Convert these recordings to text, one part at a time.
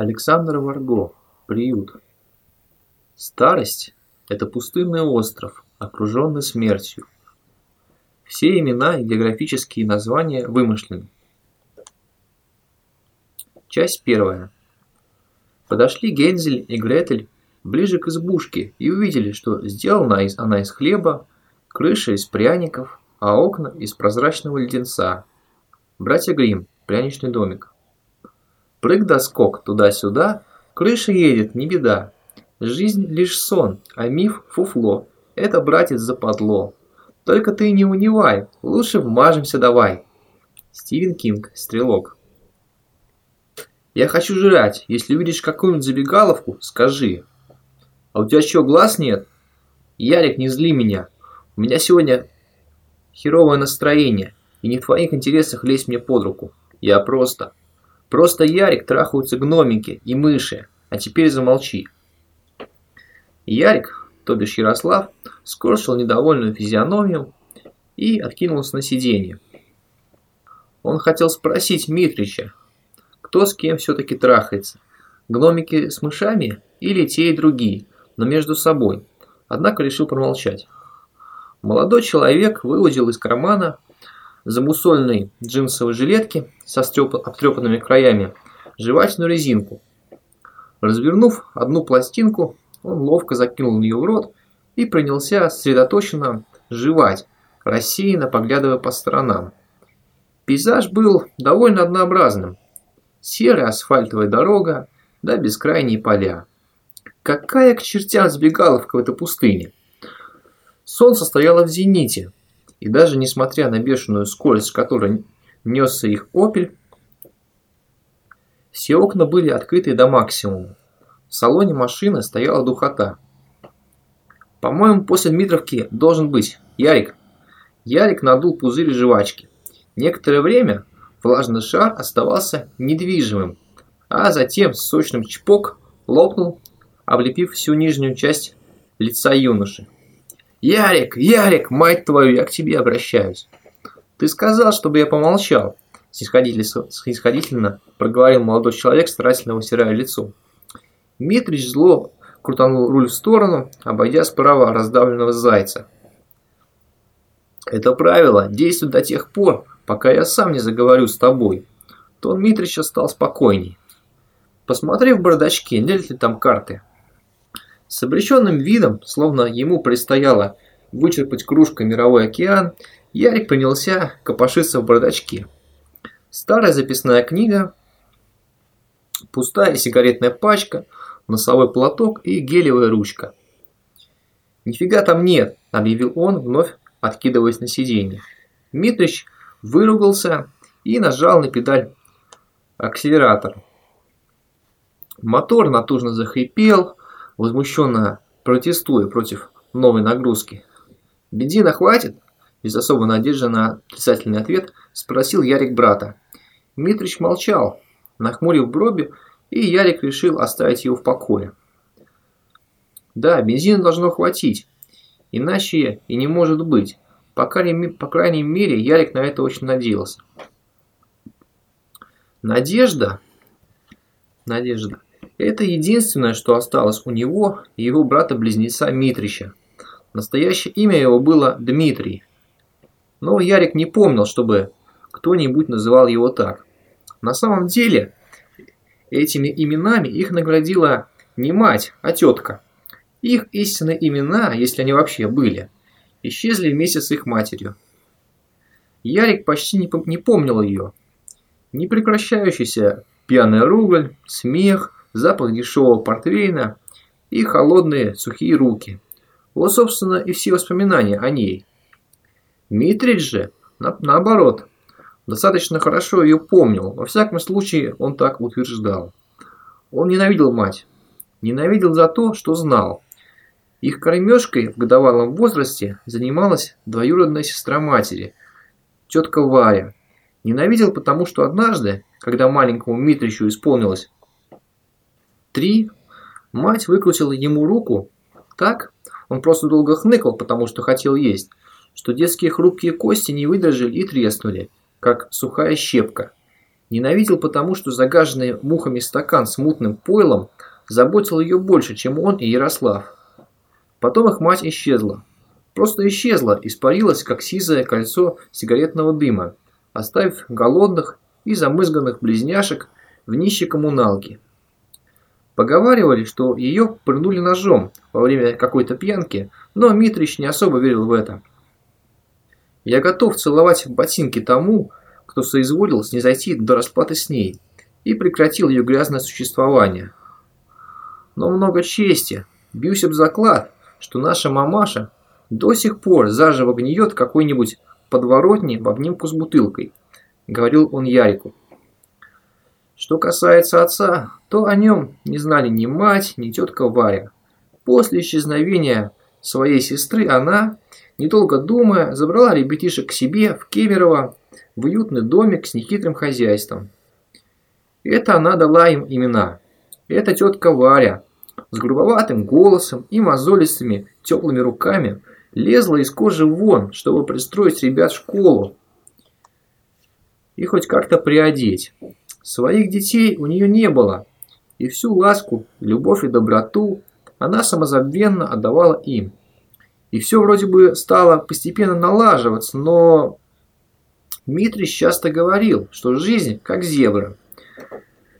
Александр Варго. Приют. Старость – это пустынный остров, окруженный смертью. Все имена и географические названия вымышлены. Часть первая. Подошли Гензель и Гретель ближе к избушке и увидели, что сделана она из хлеба, крыша из пряников, а окна из прозрачного леденца. Братья Грим, пряничный домик. Прыг да скок туда-сюда, крыша едет, не беда. Жизнь лишь сон, а миф фуфло. Это, братец, западло. Только ты не унивай, лучше вмажемся давай. Стивен Кинг, Стрелок. Я хочу жрать. Если увидишь какую-нибудь забегаловку, скажи. А у тебя что, глаз нет? Ярик, не зли меня. У меня сегодня херовое настроение, и не в твоих интересах лезть мне под руку. Я просто... Просто Ярик трахаются гномики и мыши, а теперь замолчи. Ярик, то бишь Ярослав, скорчил недовольную физиономию и откинулся на сиденье. Он хотел спросить Митрича, кто с кем все-таки трахается, гномики с мышами или те и другие, но между собой, однако решил промолчать. Молодой человек выудил из кармана замусольной джинсовой жилетки со обтрепанными краями жевательную резинку. Развернув одну пластинку, он ловко закинул ее в рот и принялся сосредоточенно жевать, рассеянно поглядывая по сторонам. Пейзаж был довольно однообразным. Серая асфальтовая дорога, да бескрайние поля. Какая к чертям сбегаловка в этой пустыне? Солнце стояло в зените, и даже несмотря на бешеную скорость, с которой несся их «Опель», все окна были открыты до максимума. В салоне машины стояла духота. «По-моему, после Дмитровки должен быть. Ярик». Ярик надул пузырь жвачки. Некоторое время влажный шар оставался недвижимым, а затем сочным чпок лопнул, облепив всю нижнюю часть лица юноши. «Ярик, Ярик, мать твою, я к тебе обращаюсь!» «Ты сказал, чтобы я помолчал!» Снисходительно проговорил молодой человек, старательно вытирая лицо. Митрич зло крутанул руль в сторону, обойдя справа раздавленного зайца. «Это правило действует до тех пор, пока я сам не заговорю с тобой». Тон Митрича стал спокойней. «Посмотри в бардачке, нет ли там карты?» С обреченным видом, словно ему предстояло вычерпать кружкой мировой океан, Ярик принялся копошиться в бардачке. Старая записная книга, пустая сигаретная пачка, носовой платок и гелевая ручка. «Нифига там нет», – объявил он, вновь откидываясь на сиденье. Митрич выругался и нажал на педаль акселератора. Мотор натужно захрипел, возмущенно протестуя против новой нагрузки. «Бензина хватит?» Без особой надежды на отрицательный ответ спросил Ярик брата. Митрич молчал, нахмурив брови, и Ярик решил оставить его в покое. «Да, бензина должно хватить, иначе и не может быть. По крайней, по крайней мере, Ярик на это очень надеялся». Надежда? Надежда. Это единственное, что осталось у него и его брата-близнеца Митрича. Настоящее имя его было Дмитрий. Но Ярик не помнил, чтобы кто-нибудь называл его так. На самом деле, этими именами их наградила не мать, а тетка. Их истинные имена, если они вообще были, исчезли вместе с их матерью. Ярик почти не, помнил ее. Непрекращающийся пьяный ругаль, смех – запах дешевого портвейна и холодные сухие руки. Вот, собственно, и все воспоминания о ней. Митрич же, на, наоборот, достаточно хорошо ее помнил, во всяком случае он так утверждал. Он ненавидел мать, ненавидел за то, что знал. Их кормежкой в годовалом возрасте занималась двоюродная сестра матери, тетка Варя. Ненавидел потому, что однажды, когда маленькому Митричу исполнилось Три. Мать выкрутила ему руку так, он просто долго хныкал, потому что хотел есть, что детские хрупкие кости не выдержали и треснули, как сухая щепка. Ненавидел потому, что загаженный мухами стакан с мутным пойлом заботил ее больше, чем он и Ярослав. Потом их мать исчезла. Просто исчезла, испарилась, как сизое кольцо сигаретного дыма, оставив голодных и замызганных близняшек в нищей коммуналке. Поговаривали, что ее пырнули ножом во время какой-то пьянки, но Митрич не особо верил в это. Я готов целовать ботинки тому, кто соизволил снизойти до расплаты с ней и прекратил ее грязное существование. Но много чести, бьюсь об заклад, что наша мамаша до сих пор заживо гниет какой-нибудь подворотни в обнимку с бутылкой, говорил он Ярику. Что касается отца, то о нем не знали ни мать, ни тетка Варя. После исчезновения своей сестры она, недолго думая, забрала ребятишек к себе в Кемерово в уютный домик с нехитрым хозяйством. Это она дала им имена. Это тетка Варя с грубоватым голосом и мозолистыми теплыми руками лезла из кожи вон, чтобы пристроить ребят в школу и хоть как-то приодеть. Своих детей у нее не было, и всю ласку, любовь и доброту она самозабвенно отдавала им. И все вроде бы стало постепенно налаживаться, но Дмитрий часто говорил, что жизнь как зебра.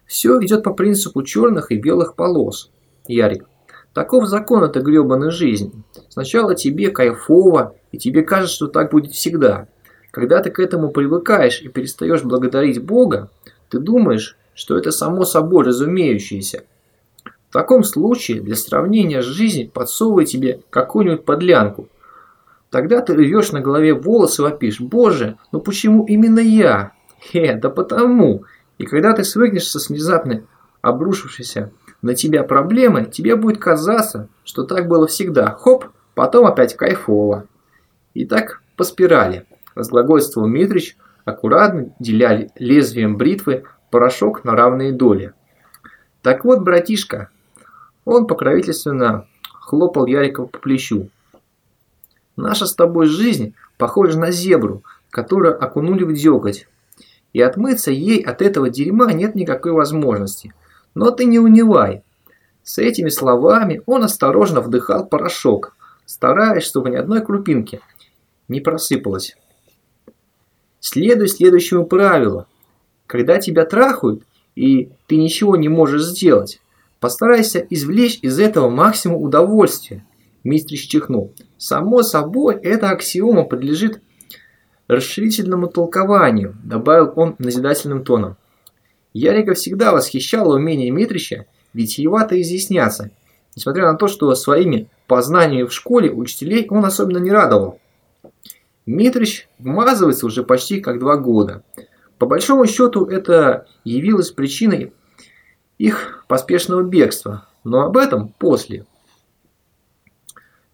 Все идет по принципу черных и белых полос. Ярик, таков закон этой гребаной жизни. Сначала тебе кайфово, и тебе кажется, что так будет всегда. Когда ты к этому привыкаешь и перестаешь благодарить Бога, ты думаешь, что это само собой разумеющееся. В таком случае для сравнения с жизнью подсовывай тебе какую-нибудь подлянку. Тогда ты рвешь на голове волосы и вопишь, «Боже, ну почему именно я?» Хе, да потому. И когда ты свыкнешься с внезапно обрушившейся на тебя проблемой, тебе будет казаться, что так было всегда. Хоп, потом опять кайфово. И так по спирали, разглагольствовал Митрич, аккуратно деля лезвием бритвы порошок на равные доли. Так вот, братишка, он покровительственно хлопал Ярикова по плечу. Наша с тобой жизнь похожа на зебру, которую окунули в деготь. И отмыться ей от этого дерьма нет никакой возможности. Но ты не унывай. С этими словами он осторожно вдыхал порошок, стараясь, чтобы ни одной крупинки не просыпалось. Следуй следующему правилу. Когда тебя трахают, и ты ничего не можешь сделать, постарайся извлечь из этого максимум удовольствия. Мистер чихнул. Само собой, эта аксиома подлежит расширительному толкованию, добавил он назидательным тоном. Ярика всегда восхищало умение Митрича витиевато изъясняться, несмотря на то, что своими познаниями в школе учителей он особенно не радовал. Митрич вмазывается уже почти как два года. По большому счету это явилось причиной их поспешного бегства, но об этом после.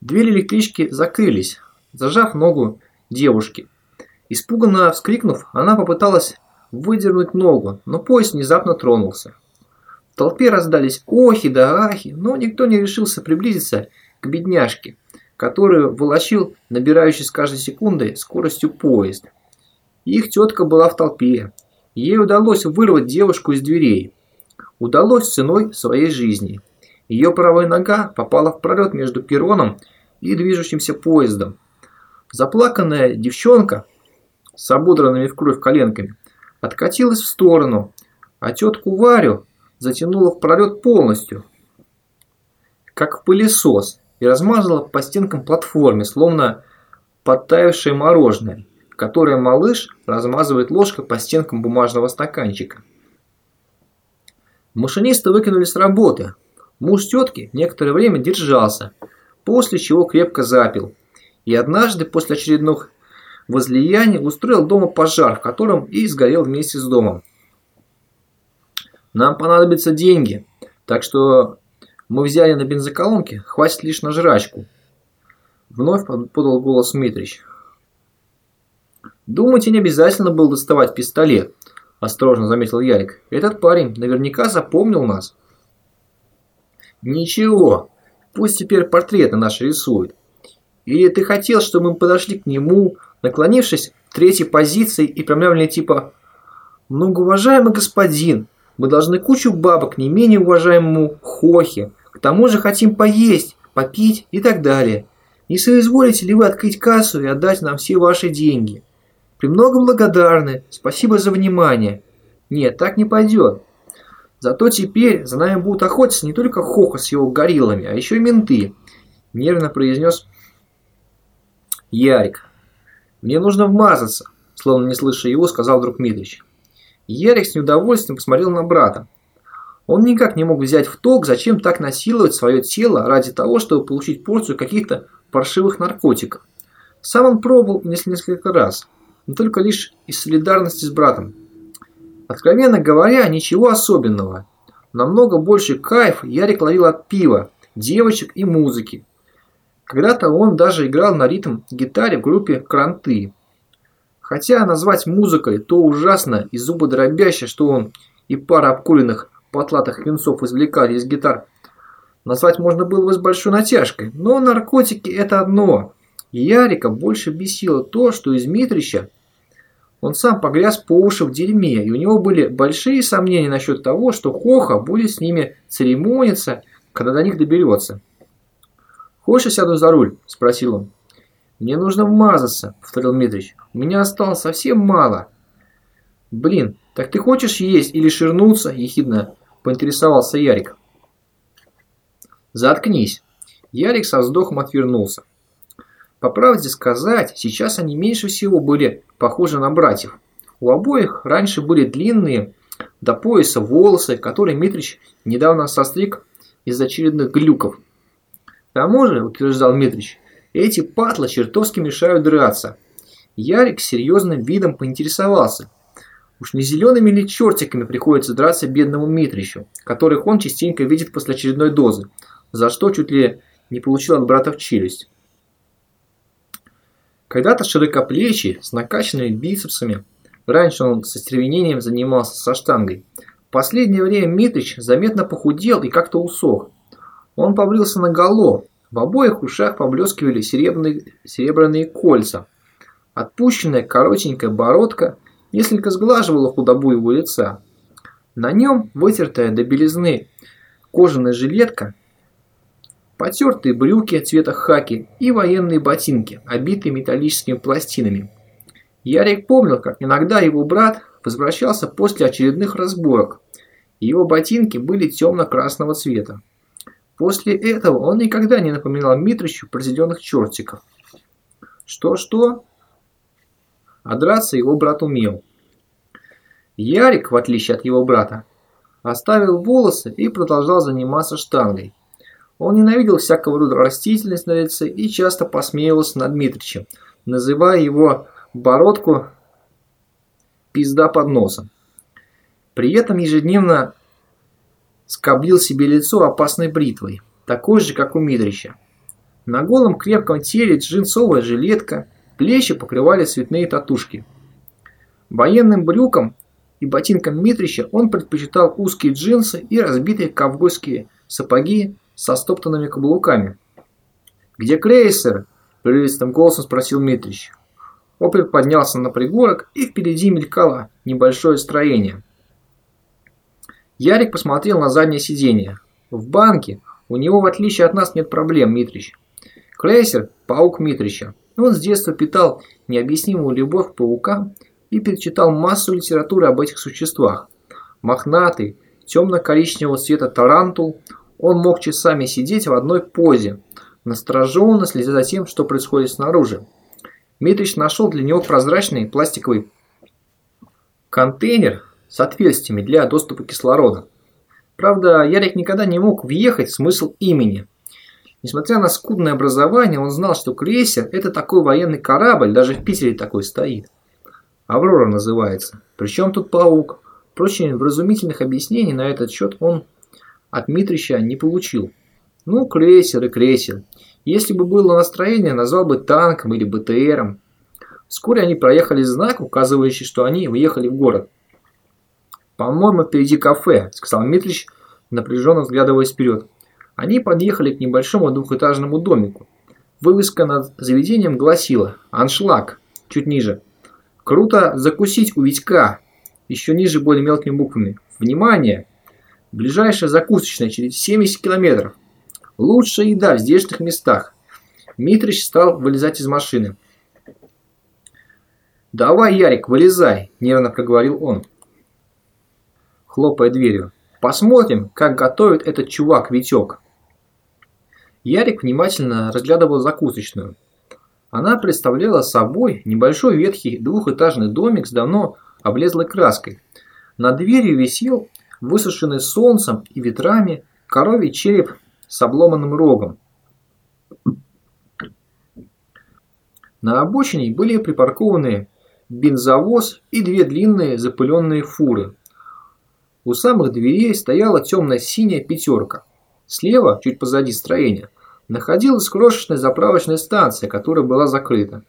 Двери электрички закрылись, зажав ногу девушки. Испуганно вскрикнув, она попыталась выдернуть ногу, но поезд внезапно тронулся. В толпе раздались охи да ахи, но никто не решился приблизиться к бедняжке, которую волочил набирающий с каждой секундой скоростью поезд. Их тетка была в толпе. Ей удалось вырвать девушку из дверей. Удалось ценой своей жизни. Ее правая нога попала в пролет между перроном и движущимся поездом. Заплаканная девчонка с ободранными в кровь коленками откатилась в сторону, а тетку Варю затянула в пролет полностью, как в пылесос, и размазала по стенкам платформе, словно подтаявшее мороженое, которое малыш размазывает ложкой по стенкам бумажного стаканчика. Машиниста выкинули с работы. Муж тетки некоторое время держался, после чего крепко запил. И однажды после очередных возлияний устроил дома пожар, в котором и сгорел вместе с домом. Нам понадобятся деньги, так что мы взяли на бензоколонке, хватит лишь на жрачку. Вновь подал голос Митрич. Думаете, не обязательно было доставать пистолет, осторожно заметил Ярик. Этот парень наверняка запомнил нас. Ничего, пусть теперь портреты наши рисует. Или ты хотел, чтобы мы подошли к нему, наклонившись в третьей позиции и промямлили типа Многоуважаемый господин, мы должны кучу бабок не менее уважаемому Хохе. К тому же хотим поесть, попить и так далее. Не соизволите ли вы открыть кассу и отдать нам все ваши деньги? Премного благодарны, спасибо за внимание. Нет, так не пойдет. Зато теперь за нами будут охотиться не только Хоха с его гориллами, а еще и менты. Нервно произнес Ярик. Мне нужно вмазаться, словно не слыша его, сказал друг Митрич. Ярик с неудовольствием посмотрел на брата. Он никак не мог взять в толк, зачем так насиловать свое тело ради того, чтобы получить порцию каких-то паршивых наркотиков. Сам он пробовал несколько раз, но только лишь из солидарности с братом. Откровенно говоря, ничего особенного. Намного больше кайф Ярик ловил от пива, девочек и музыки. Когда-то он даже играл на ритм гитаре в группе «Кранты». Хотя назвать музыкой то ужасно и зубодробяще, что он и пара обкуренных потлатых венцов извлекали из гитар, назвать можно было бы с большой натяжкой. Но наркотики – это одно. Ярика больше бесило то, что из Митрича он сам погряз по уши в дерьме, и у него были большие сомнения насчет того, что Хоха будет с ними церемониться, когда до них доберется. «Хочешь, я сяду за руль?» – спросил он. «Мне нужно вмазаться», – повторил Митрич. «У меня осталось совсем мало». «Блин, так ты хочешь есть или ширнуться?» – ехидно поинтересовался Ярик. «Заткнись». Ярик со вздохом отвернулся. По правде сказать, сейчас они меньше всего были похожи на братьев. У обоих раньше были длинные до пояса волосы, которые Митрич недавно состриг из очередных глюков. К тому же, утверждал Митрич, эти патлы чертовски мешают драться. Ярик серьезным видом поинтересовался. Уж не зелеными ли чертиками приходится драться бедному Митричу, которых он частенько видит после очередной дозы, за что чуть ли не получил от брата в челюсть. Когда-то широкоплечий, с накачанными бицепсами, раньше он со стервенением занимался со штангой. В последнее время Митрич заметно похудел и как-то усох. Он побрился наголо, в обоих ушах поблескивали серебряные, серебряные кольца. Отпущенная коротенькая бородка несколько сглаживала худобу его лица. На нем вытертая до белизны кожаная жилетка потертые брюки цвета хаки и военные ботинки, обитые металлическими пластинами. Ярик помнил, как иногда его брат возвращался после очередных разборок. Его ботинки были темно-красного цвета. После этого он никогда не напоминал Митричу произведенных чертиков. Что-что? А драться его брат умел. Ярик, в отличие от его брата, оставил волосы и продолжал заниматься штангой. Он ненавидел всякого рода растительность на лице и часто посмеивался над Дмитричем, называя его бородку пизда под носом. При этом ежедневно скоблил себе лицо опасной бритвой, такой же, как у Митрича. На голом крепком теле джинсовая жилетка, плечи покрывали цветные татушки. Военным брюкам и ботинкам Митрича он предпочитал узкие джинсы и разбитые ковбойские сапоги со стоптанными каблуками. «Где крейсер?» – прерывистым голосом спросил Митрич. Опель поднялся на пригорок, и впереди мелькало небольшое строение. Ярик посмотрел на заднее сиденье. В банке у него, в отличие от нас, нет проблем, Митрич. Крейсер – паук Митрича. Он с детства питал необъяснимую любовь к паукам и перечитал массу литературы об этих существах. Мохнатый, темно-коричневого цвета тарантул он мог часами сидеть в одной позе, настороженно следя за тем, что происходит снаружи. Митрич нашел для него прозрачный пластиковый контейнер с отверстиями для доступа кислорода. Правда, Ярик никогда не мог въехать в смысл имени. Несмотря на скудное образование, он знал, что крейсер – это такой военный корабль, даже в Питере такой стоит. «Аврора» называется. Причем тут паук. Впрочем, вразумительных объяснений на этот счет он от Митрича не получил. Ну, крейсер и крейсер. Если бы было настроение, назвал бы танком или БТРом. Вскоре они проехали знак, указывающий, что они выехали в город. «По-моему, впереди кафе», – сказал Митрич, напряженно взглядываясь вперед. Они подъехали к небольшому двухэтажному домику. Вывеска над заведением гласила «Аншлаг», чуть ниже. «Круто закусить у Витька». еще ниже более мелкими буквами. Внимание! Ближайшая закусочная через 70 километров. Лучшая еда в здешних местах. Митрич стал вылезать из машины. «Давай, Ярик, вылезай!» – нервно проговорил он, хлопая дверью. «Посмотрим, как готовит этот чувак Витек». Ярик внимательно разглядывал закусочную. Она представляла собой небольшой ветхий двухэтажный домик с давно облезлой краской. Над дверью висел высушенный солнцем и ветрами коровий череп с обломанным рогом. На обочине были припаркованы бензовоз и две длинные запыленные фуры. У самых дверей стояла темно-синяя пятерка. Слева, чуть позади строения, находилась крошечная заправочная станция, которая была закрыта.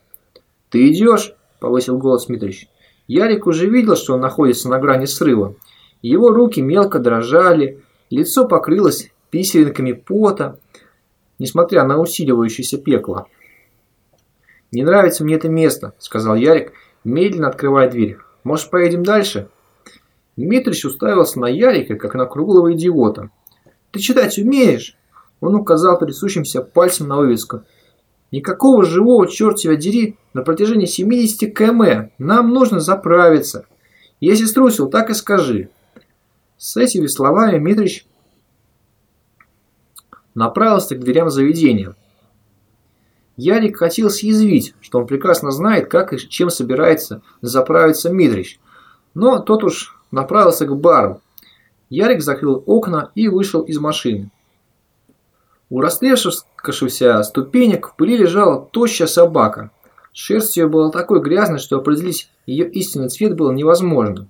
«Ты идешь?» – повысил голос Митрич. Ярик уже видел, что он находится на грани срыва. Его руки мелко дрожали, лицо покрылось писеринками пота, несмотря на усиливающееся пекло. «Не нравится мне это место», – сказал Ярик, медленно открывая дверь. «Может, поедем дальше?» Дмитрич уставился на Ярика, как на круглого идиота. «Ты читать умеешь?» Он указал трясущимся пальцем на вывеску. «Никакого живого, черт тебя дери, на протяжении 70 км. Нам нужно заправиться. Если струсил, так и скажи». С этими словами Митрич направился к дверям заведения. Ярик хотел съязвить, что он прекрасно знает, как и чем собирается заправиться Митрич, но тот уж направился к бару. Ярик закрыл окна и вышел из машины. У растрескавшихся ступенек в пыли лежала тощая собака. Шерсть ее была такой грязной, что определить ее истинный цвет было невозможно.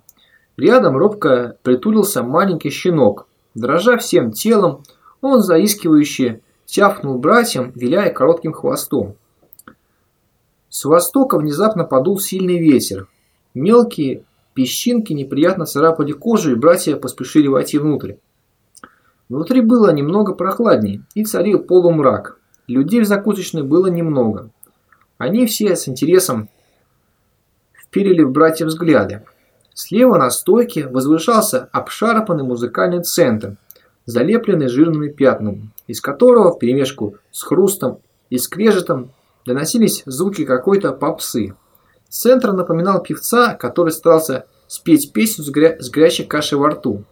Рядом робко притулился маленький щенок. Дрожа всем телом, он заискивающе тяфнул братьям, виляя коротким хвостом. С востока внезапно подул сильный ветер. Мелкие песчинки неприятно царапали кожу, и братья поспешили войти внутрь. Внутри было немного прохладнее, и царил полумрак. Людей в закусочной было немного. Они все с интересом вперили в братья взгляды. Слева на стойке возвышался обшарпанный музыкальный центр, залепленный жирными пятнами из которого вперемешку с хрустом и скрежетом доносились звуки какой-то попсы. Центр напоминал певца, который старался спеть песню с, гря с горячей кашей во рту.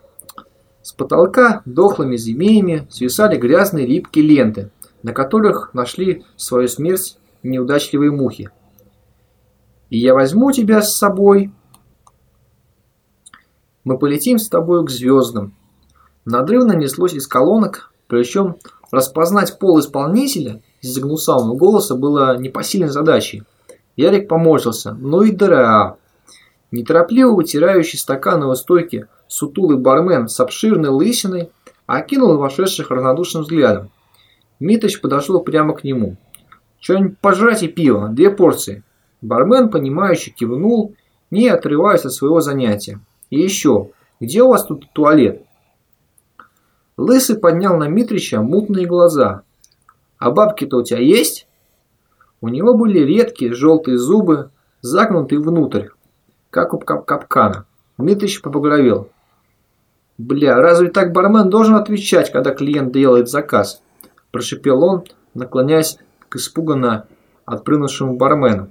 С потолка дохлыми змеями свисали грязные липкие ленты, на которых нашли свою смерть неудачливые мухи. «И я возьму тебя с собой. Мы полетим с тобой к звездам». Надрывно неслось из колонок причем распознать пол исполнителя из-за гнусавого голоса было непосильной задачей. Ярик поморщился. Ну и дыра. Неторопливо вытирающий стаканы у стойки сутулый бармен с обширной лысиной окинул вошедших равнодушным взглядом. Миточ подошел прямо к нему. «Что-нибудь пожрать и пиво, две порции». Бармен, понимающе кивнул, не отрываясь от своего занятия. «И еще, где у вас тут туалет?» Лысый поднял на Митрича мутные глаза. «А бабки-то у тебя есть?» У него были редкие желтые зубы, загнутые внутрь, как у кап капкана. Митрич побагровел. «Бля, разве так бармен должен отвечать, когда клиент делает заказ?» Прошипел он, наклоняясь к испуганно отпрыгнувшему бармену.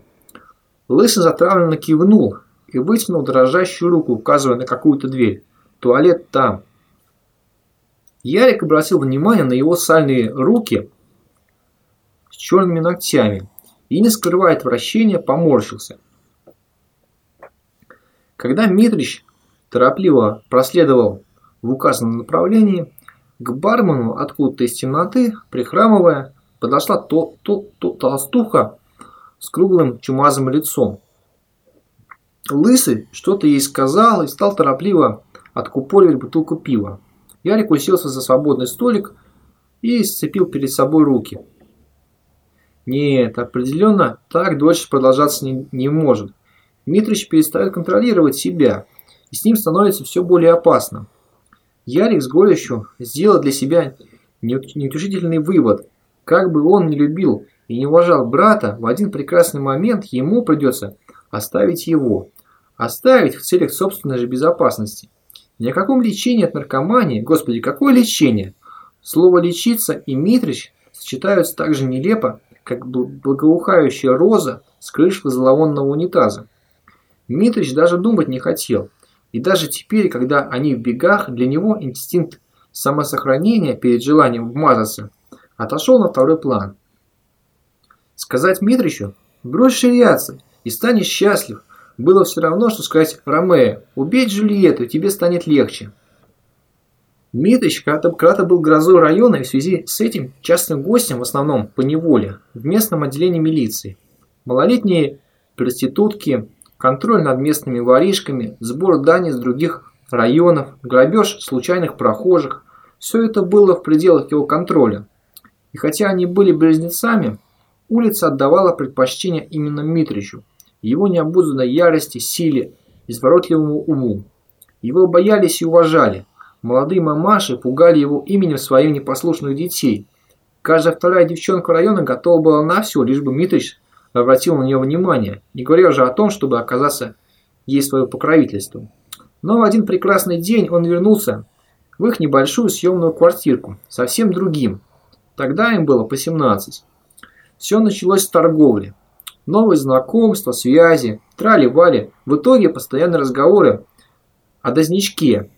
Лысый затравленно кивнул и вытянул дрожащую руку, указывая на какую-то дверь. «Туалет там». Ярик обратил внимание на его сальные руки с черными ногтями и, не скрывая отвращения, поморщился. Когда Митрич торопливо проследовал в указанном направлении, к бармену откуда-то из темноты, прихрамывая, подошла то, то, то, толстуха с круглым чумазым лицом. Лысый что-то ей сказал и стал торопливо откупоривать бутылку пива. Ярик уселся за свободный столик и сцепил перед собой руки. Нет, определенно так дольше продолжаться не, не может. Дмитрич перестает контролировать себя, и с ним становится все более опасно. Ярик с горечью сделал для себя неутешительный вывод. Как бы он ни любил и не уважал брата, в один прекрасный момент ему придется оставить его. оставить в целях собственной же безопасности. Ни о каком лечении от наркомании, господи, какое лечение? Слово «лечиться» и «Митрич» сочетаются так же нелепо, как благоухающая роза с крыши зловонного унитаза. Митрич даже думать не хотел, и даже теперь, когда они в бегах, для него инстинкт самосохранения перед желанием вмазаться отошел на второй план. Сказать Митричу «брось ширяться и станешь счастлив» было все равно, что сказать Ромео «убей Джульетту, тебе станет легче». Дмитрич когда-то был грозой района и в связи с этим частным гостем в основном по неволе в местном отделении милиции. Малолетние проститутки, контроль над местными воришками, сбор дани с других районов, грабеж случайных прохожих – все это было в пределах его контроля. И хотя они были близнецами, улица отдавала предпочтение именно Митричу, его необузданной ярости, силе, изворотливому уму. Его боялись и уважали – Молодые мамаши пугали его именем своих непослушных детей. Каждая вторая девчонка района готова была на все, лишь бы Митрич обратил на нее внимание, не говоря уже о том, чтобы оказаться ей свое покровительство. Но в один прекрасный день он вернулся в их небольшую съемную квартирку, совсем другим. Тогда им было по 17. Все началось с торговли. Новые знакомства, связи, трали-вали. В итоге постоянные разговоры о дозничке,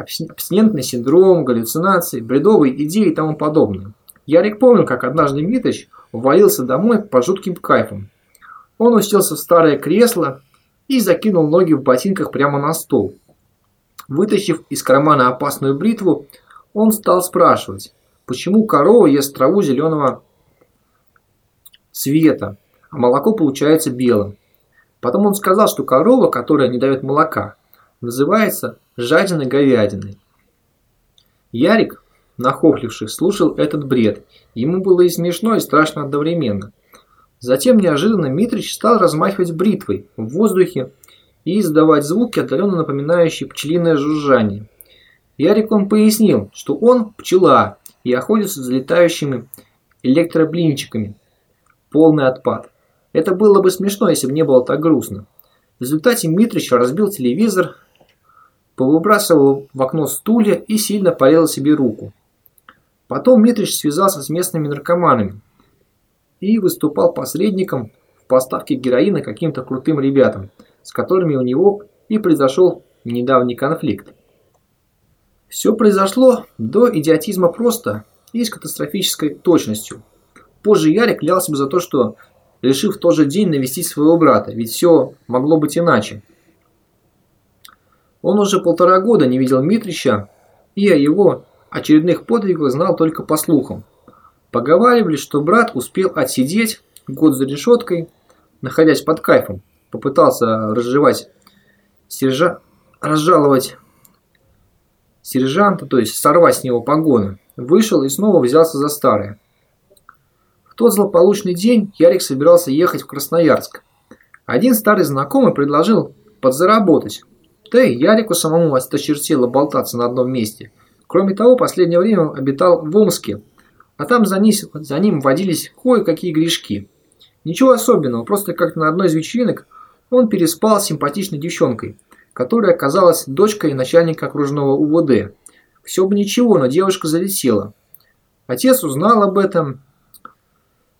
абстинентный синдром, галлюцинации, бредовые идеи и тому подобное. Ярик помнил, как однажды Митыч увалился домой под жутким кайфом. Он уселся в старое кресло и закинул ноги в ботинках прямо на стол. Вытащив из кармана опасную бритву, он стал спрашивать, почему корова ест траву зеленого цвета, а молоко получается белым. Потом он сказал, что корова, которая не дает молока, называется жадиной говядиной. Ярик, нахохлившись, слушал этот бред. Ему было и смешно, и страшно одновременно. Затем неожиданно Митрич стал размахивать бритвой в воздухе и издавать звуки, отдаленно напоминающие пчелиное жужжание. Ярик он пояснил, что он пчела и охотится за летающими электроблинчиками. Полный отпад. Это было бы смешно, если бы не было так грустно. В результате Митрич разбил телевизор, повыбрасывал в окно стулья и сильно порезал себе руку. Потом Митрич связался с местными наркоманами и выступал посредником в поставке героина каким-то крутым ребятам, с которыми у него и произошел недавний конфликт. Все произошло до идиотизма просто и с катастрофической точностью. Позже Ярик клялся бы за то, что решив в тот же день навестить своего брата, ведь все могло быть иначе. Он уже полтора года не видел Митрича и о его очередных подвигах знал только по слухам. Поговаривали, что брат успел отсидеть год за решеткой, находясь под кайфом, попытался разжевать сержа... разжаловать сержанта, то есть сорвать с него погоны, вышел и снова взялся за старое. В тот злополучный день Ярик собирался ехать в Красноярск. Один старый знакомый предложил подзаработать, да и Ярику самому осточертело болтаться на одном месте. Кроме того, последнее время он обитал в Омске, а там за, ним, за ним водились кое-какие грешки. Ничего особенного, просто как-то на одной из вечеринок он переспал с симпатичной девчонкой, которая оказалась дочкой начальника окружного УВД. Все бы ничего, но девушка залетела. Отец узнал об этом,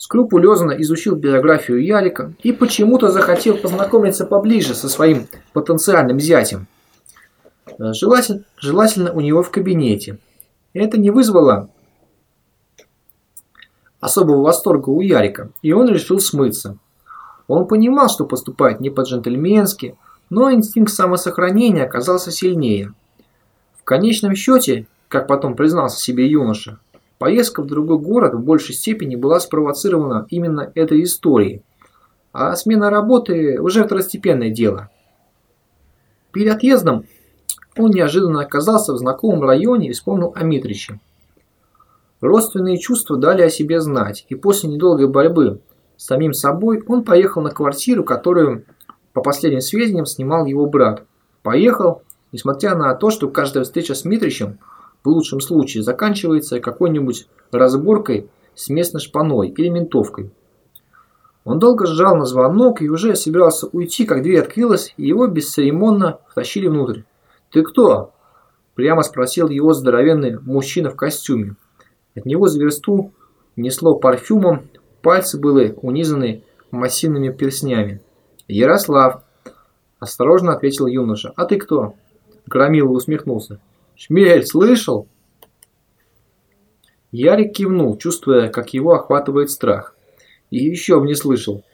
скрупулезно изучил биографию Ярика и почему-то захотел познакомиться поближе со своим потенциальным зятем. Э, желательно, желательно у него в кабинете. Это не вызвало особого восторга у Ярика, и он решил смыться. Он понимал, что поступает не по-джентльменски, но инстинкт самосохранения оказался сильнее. В конечном счете, как потом признался себе юноша, Поездка в другой город в большей степени была спровоцирована именно этой историей, а смена работы уже второстепенное дело. Перед отъездом он неожиданно оказался в знакомом районе и вспомнил о Митриче. Родственные чувства дали о себе знать, и после недолгой борьбы с самим собой он поехал на квартиру, которую, по последним сведениям, снимал его брат. Поехал, несмотря на то, что каждая встреча с Митричем – в лучшем случае заканчивается какой-нибудь разборкой с местной шпаной или ментовкой. Он долго сжал на звонок и уже собирался уйти, как дверь открылась, и его бесцеремонно втащили внутрь. «Ты кто?» – прямо спросил его здоровенный мужчина в костюме. От него за версту несло парфюмом, пальцы были унизаны массивными перстнями. «Ярослав», – осторожно ответил юноша. «А ты кто?» Громилов усмехнулся. «Шмель, слышал?» Ярик кивнул, чувствуя, как его охватывает страх. И еще не слышал.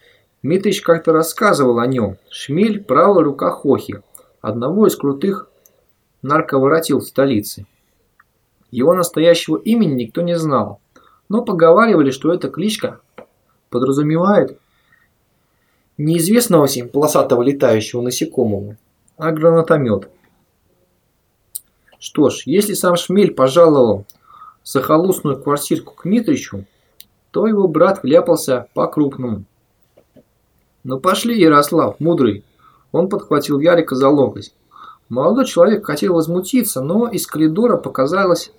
Митрич как-то рассказывал о нем. Шмель – правая рука Хохи, одного из крутых нарковоротил в столице. Его настоящего имени никто не знал, но поговаривали, что эта кличка подразумевает неизвестного всем полосатого летающего насекомого, а гранатомет. Что ж, если сам Шмель пожаловал захолустную квартирку к Митричу, то его брат вляпался по-крупному. «Ну пошли, Ярослав, мудрый!» Он подхватил Ярика за локоть. Молодой человек хотел возмутиться, но из коридора показалось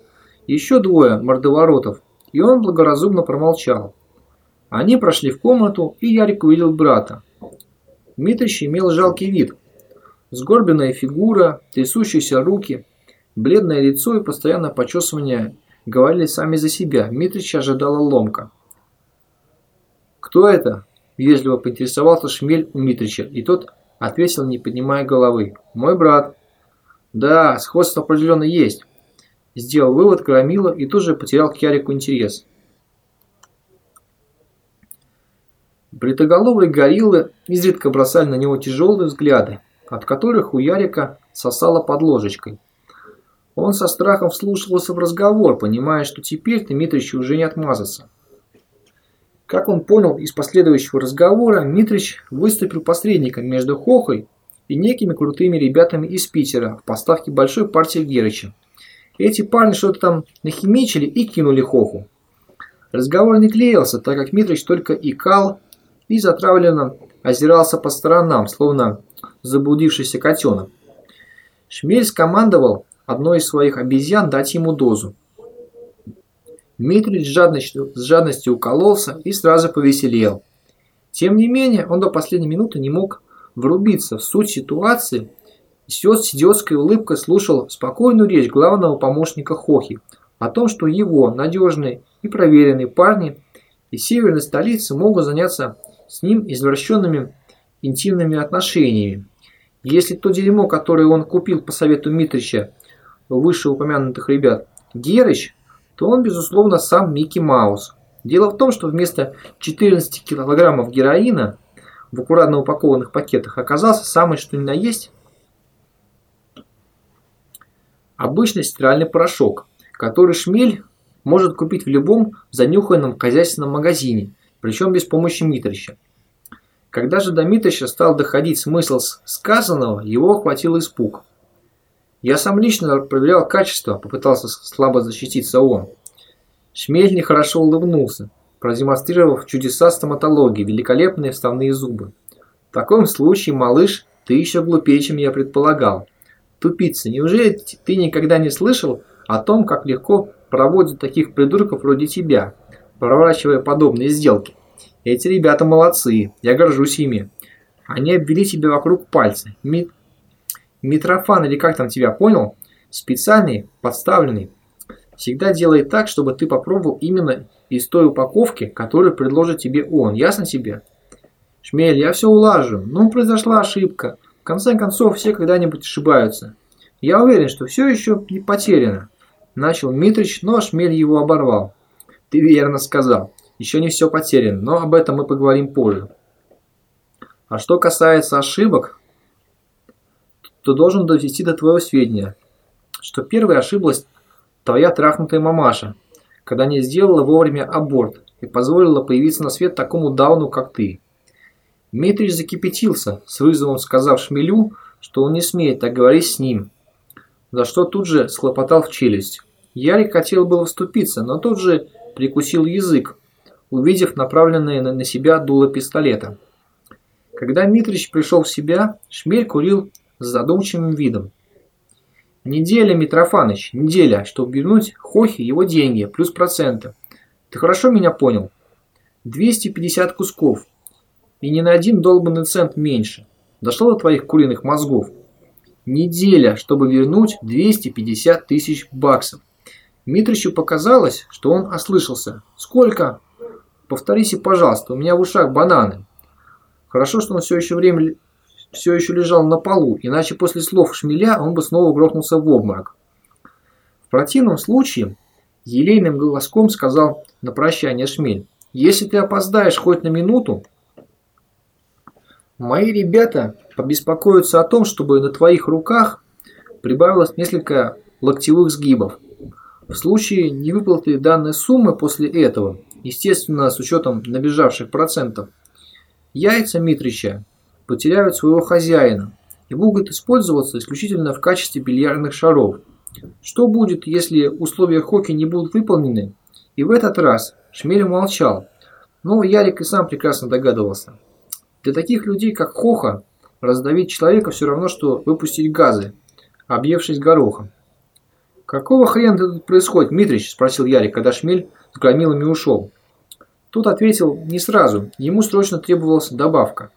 еще двое мордоворотов, и он благоразумно промолчал. Они прошли в комнату, и Ярик увидел брата. Митрич имел жалкий вид. Сгорбленная фигура, трясущиеся руки, бледное лицо и постоянное почесывание говорили сами за себя. Митрич ожидала ломка. «Кто это?» – вежливо поинтересовался Шмель у Митрича, и тот ответил, не поднимая головы. «Мой брат». «Да, сходство определенно есть», – сделал вывод Громила и тут же потерял к Ярику интерес. Бритоголовые гориллы изредка бросали на него тяжелые взгляды, от которых у Ярика сосало под ложечкой. Он со страхом вслушивался в разговор, понимая, что теперь Дмитричу уже не отмазаться. Как он понял из последующего разговора, Митрич выступил посредником между Хохой и некими крутыми ребятами из Питера в поставке большой партии Герыча. Эти парни что-то там нахимичили и кинули Хоху. Разговор не клеился, так как Митрич только икал и затравленно озирался по сторонам, словно заблудившийся котенок. Шмель скомандовал одной из своих обезьян дать ему дозу. Дмитрий с жадностью, с жадностью укололся и сразу повеселел. Тем не менее, он до последней минуты не мог врубиться в суть ситуации и с идиотской улыбкой слушал спокойную речь главного помощника Хохи о том, что его надежные и проверенные парни из северной столицы могут заняться с ним извращенными интимными отношениями. Если то дерьмо, которое он купил по совету Митрича, вышеупомянутых ребят Герыч, то он, безусловно, сам Микки Маус. Дело в том, что вместо 14 килограммов героина в аккуратно упакованных пакетах оказался самый что ни на есть обычный стиральный порошок, который шмель может купить в любом занюханном хозяйственном магазине, причем без помощи Митрича. Когда же до Митрича стал доходить смысл сказанного, его охватил испуг. Я сам лично проверял качество, попытался слабо защититься он. Шмель нехорошо улыбнулся, продемонстрировав чудеса стоматологии, великолепные вставные зубы. В таком случае, малыш, ты еще глупее, чем я предполагал. Тупица, неужели ты никогда не слышал о том, как легко проводят таких придурков вроде тебя, проворачивая подобные сделки? Эти ребята молодцы, я горжусь ими. Они обвели тебя вокруг пальца. Митрофан или как там тебя, понял? Специальный, подставленный. Всегда делай так, чтобы ты попробовал именно из той упаковки, которую предложит тебе он. Ясно тебе? Шмель, я все улажу. Ну, произошла ошибка. В конце концов, все когда-нибудь ошибаются. Я уверен, что все еще не потеряно. Начал Митрич, но Шмель его оборвал. Ты верно сказал. Еще не все потеряно, но об этом мы поговорим позже. А что касается ошибок, то должен довести до твоего сведения, что первой ошиблась твоя трахнутая мамаша, когда не сделала вовремя аборт и позволила появиться на свет такому дауну, как ты. Дмитрий закипятился, с вызовом сказав Шмелю, что он не смеет так говорить с ним, за что тут же схлопотал в челюсть. Ярик хотел было вступиться, но тут же прикусил язык, увидев направленное на себя дуло пистолета. Когда Митрич пришел в себя, Шмель курил с задумчивым видом. Неделя, Митрофаныч, неделя, чтобы вернуть Хохе его деньги, плюс проценты. Ты хорошо меня понял? 250 кусков. и ни на один долбанный цент меньше. Дошло до твоих куриных мозгов. Неделя, чтобы вернуть 250 тысяч баксов. Митричу показалось, что он ослышался. Сколько? Повторите, пожалуйста, у меня в ушах бананы. Хорошо, что он все еще время все еще лежал на полу, иначе после слов шмеля он бы снова грохнулся в обморок. В противном случае, елейным голоском сказал на прощание шмель, если ты опоздаешь хоть на минуту, мои ребята побеспокоятся о том, чтобы на твоих руках прибавилось несколько локтевых сгибов. В случае невыплаты данной суммы после этого, естественно, с учетом набежавших процентов, яйца Митрича потеряют своего хозяина и будут использоваться исключительно в качестве бильярдных шаров. Что будет, если условия хоки не будут выполнены? И в этот раз Шмель молчал, но Ярик и сам прекрасно догадывался. Для таких людей, как Хоха, раздавить человека все равно, что выпустить газы, объевшись горохом. «Какого хрена тут происходит, Митрич?» – спросил Ярик, когда Шмель с громилами ушел. Тут ответил не сразу, ему срочно требовалась добавка.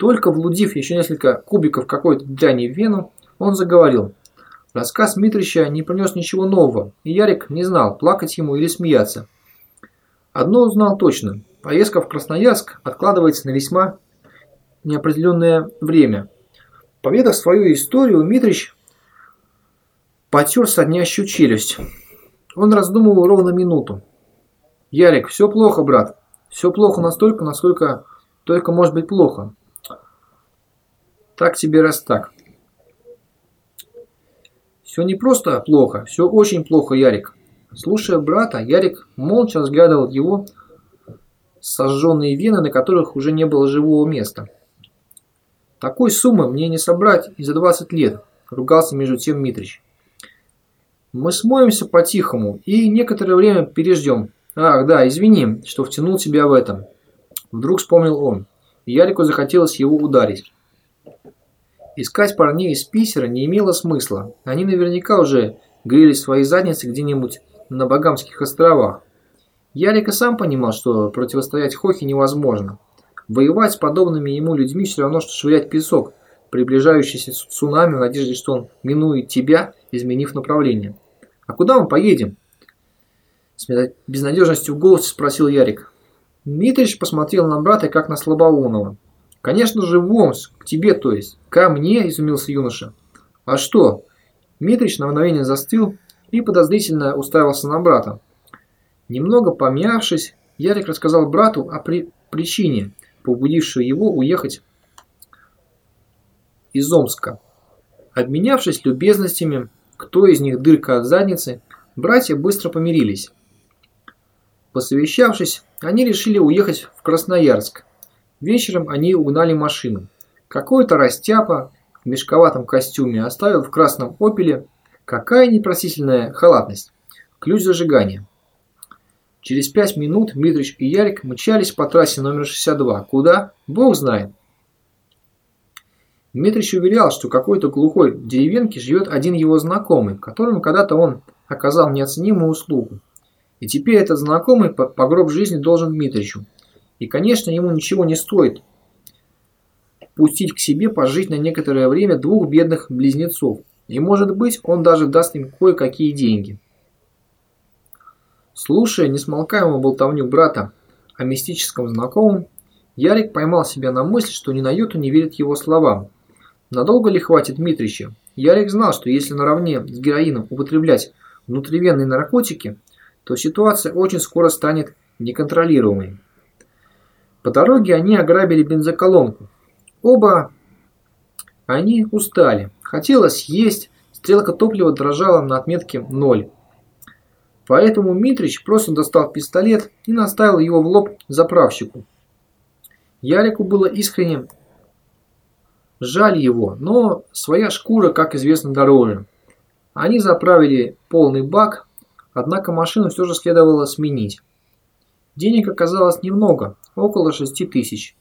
Только влудив еще несколько кубиков какой-то дряни в вену, он заговорил. Рассказ Митрича не принес ничего нового, и Ярик не знал, плакать ему или смеяться. Одно узнал точно. Поездка в Красноярск откладывается на весьма неопределенное время. Поведав свою историю, Митрич потер соднящую челюсть. Он раздумывал ровно минуту. «Ярик, все плохо, брат. Все плохо настолько, насколько только может быть плохо. Так тебе раз так. Все не просто плохо, все очень плохо, Ярик. Слушая брата, Ярик молча разглядывал его сожженные вены, на которых уже не было живого места. Такой суммы мне не собрать и за 20 лет, ругался между тем Митрич. Мы смоемся по-тихому и некоторое время переждем. Ах, да, извини, что втянул тебя в этом. Вдруг вспомнил он, Ярику захотелось его ударить. Искать парней из Писера не имело смысла. Они наверняка уже грели свои задницы где-нибудь на Багамских островах. Ярик и сам понимал, что противостоять Хохе невозможно. Воевать с подобными ему людьми все равно, что швырять песок, приближающийся цунами в надежде, что он минует тебя, изменив направление. «А куда мы поедем?» С безнадежностью в голосе спросил Ярик. Митрич посмотрел на брата как на слабоумного. «Конечно же в Омск, к тебе то есть». «Ко мне?» – изумился юноша. «А что?» Митрич на мгновение застыл и подозрительно уставился на брата. Немного помявшись, Ярик рассказал брату о при причине, побудившей его уехать из Омска. Обменявшись любезностями, кто из них дырка от задницы, братья быстро помирились. Посовещавшись, они решили уехать в Красноярск, Вечером они угнали машину. Какой-то растяпа в мешковатом костюме оставил в красном опеле какая непростительная халатность. Ключ зажигания. Через пять минут Митрич и Ярик мчались по трассе номер 62. Куда? Бог знает. Митрич уверял, что какой-то глухой деревенке живет один его знакомый, которому когда-то он оказал неоценимую услугу. И теперь этот знакомый по гроб жизни должен Дмитричу. И, конечно, ему ничего не стоит пустить к себе пожить на некоторое время двух бедных близнецов. И, может быть, он даже даст им кое-какие деньги. Слушая несмолкаемую болтовню брата о мистическом знакомом, Ярик поймал себя на мысли, что ни на йоту не верит его словам. Надолго ли хватит Дмитрича? Ярик знал, что если наравне с героином употреблять внутривенные наркотики, то ситуация очень скоро станет неконтролируемой. По дороге они ограбили бензоколонку. Оба они устали. Хотелось есть, стрелка топлива дрожала на отметке 0. Поэтому Митрич просто достал пистолет и наставил его в лоб заправщику. Ярику было искренне жаль его, но своя шкура, как известно, дороже. Они заправили полный бак, однако машину все же следовало сменить. Денег оказалось немного, около шести тысяч.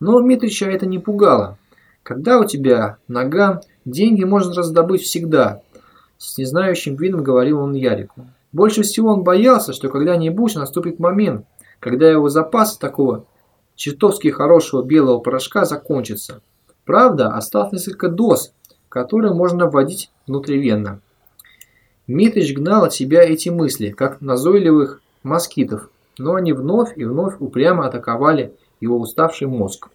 Но Митрича это не пугало. Когда у тебя нога, деньги можно раздобыть всегда. С незнающим видом говорил он Ярику. Больше всего он боялся, что когда-нибудь наступит момент, когда его запасы такого чертовски хорошего белого порошка закончатся. Правда, осталось несколько доз, которые можно вводить внутривенно. Митрич гнал от себя эти мысли, как назойливых москитов – но они вновь и вновь упрямо атаковали его уставший мозг.